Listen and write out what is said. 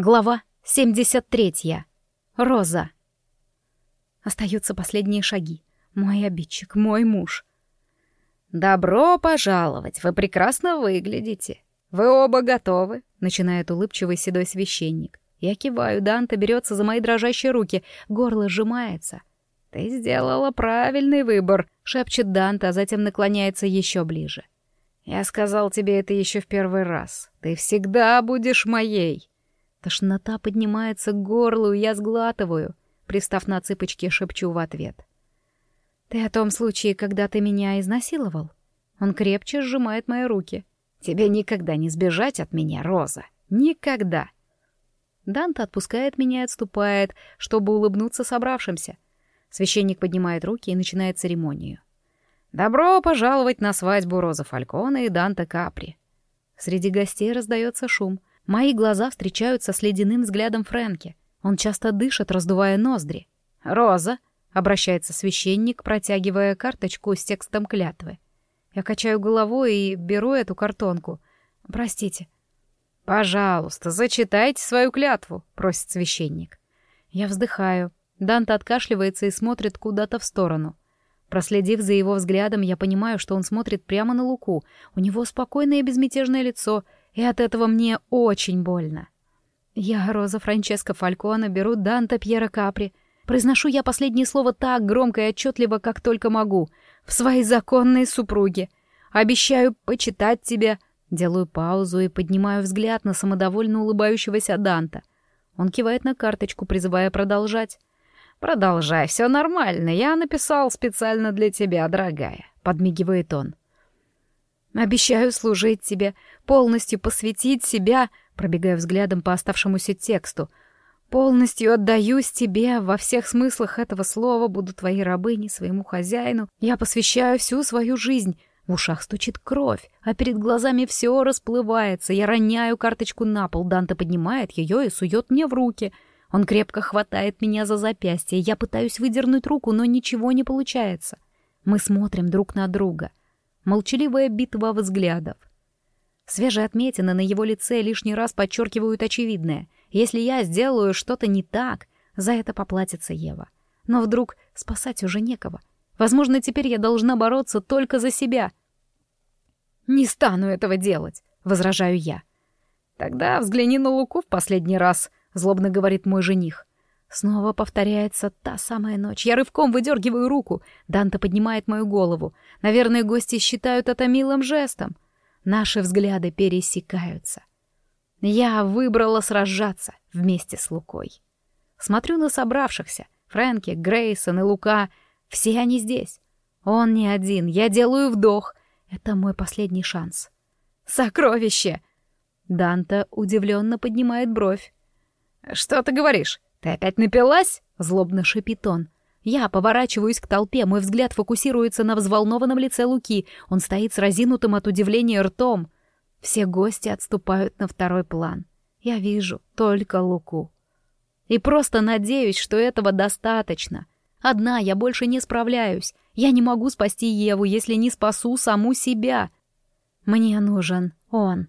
Глава 73. Роза. Остаются последние шаги. Мой обидчик, мой муж. «Добро пожаловать, вы прекрасно выглядите. Вы оба готовы?» — начинает улыбчивый седой священник. Я киваю, Данта берется за мои дрожащие руки, горло сжимается. «Ты сделала правильный выбор», — шепчет Данта, а затем наклоняется еще ближе. «Я сказал тебе это еще в первый раз. Ты всегда будешь моей». Тошнота поднимается к горлу, я сглатываю. Пристав на цыпочки, шепчу в ответ. «Ты о том случае, когда ты меня изнасиловал?» Он крепче сжимает мои руки. «Тебе никогда не сбежать от меня, Роза. Никогда!» Данте отпускает меня и отступает, чтобы улыбнуться собравшимся. Священник поднимает руки и начинает церемонию. «Добро пожаловать на свадьбу Роза Фалькона и Данте Капри!» Среди гостей раздается шум — Мои глаза встречаются с ледяным взглядом Фрэнки. Он часто дышит, раздувая ноздри. «Роза!» — обращается священник, протягивая карточку с текстом клятвы. Я качаю головой и беру эту картонку. «Простите». «Пожалуйста, зачитайте свою клятву», — просит священник. Я вздыхаю. Данте откашливается и смотрит куда-то в сторону. Проследив за его взглядом, я понимаю, что он смотрит прямо на Луку. У него спокойное и безмятежное лицо — и от этого мне очень больно. Я, Роза Франческо Фалькона, беру Данта Пьера Капри. Произношу я последнее слово так громко и отчетливо, как только могу. В своей законной супруге. Обещаю почитать тебя. Делаю паузу и поднимаю взгляд на самодовольно улыбающегося Данта. Он кивает на карточку, призывая продолжать. «Продолжай, все нормально. Я написал специально для тебя, дорогая», — подмигивает он. Обещаю служить тебе, полностью посвятить себя, пробегая взглядом по оставшемуся тексту. Полностью отдаюсь тебе во всех смыслах этого слова, буду твоей рабыней, своему хозяину. Я посвящаю всю свою жизнь. В ушах стучит кровь, а перед глазами все расплывается. Я роняю карточку на пол, Данте поднимает ее и сует мне в руки. Он крепко хватает меня за запястье. Я пытаюсь выдернуть руку, но ничего не получается. Мы смотрим друг на друга молчаливая битва взглядов. Свежие отметины на его лице лишний раз подчеркивают очевидное. Если я сделаю что-то не так, за это поплатится Ева. Но вдруг спасать уже некого. Возможно, теперь я должна бороться только за себя. «Не стану этого делать», — возражаю я. «Тогда взгляни на Луку в последний раз», — злобно говорит мой жених. Снова повторяется та самая ночь. Я рывком выдергиваю руку. Данта поднимает мою голову. Наверное, гости считают это милым жестом. Наши взгляды пересекаются. Я выбрала сражаться вместе с Лукой. Смотрю на собравшихся. Фрэнки, Грейсон и Лука. Все они здесь. Он не один. Я делаю вдох. Это мой последний шанс. Сокровище! Данта удивленно поднимает бровь. «Что ты говоришь? «Ты опять напилась?» — злобно шипит он. Я поворачиваюсь к толпе, мой взгляд фокусируется на взволнованном лице Луки. Он стоит с разинутым от удивления ртом. Все гости отступают на второй план. Я вижу только Луку. И просто надеюсь, что этого достаточно. Одна я больше не справляюсь. Я не могу спасти Еву, если не спасу саму себя. Мне нужен он.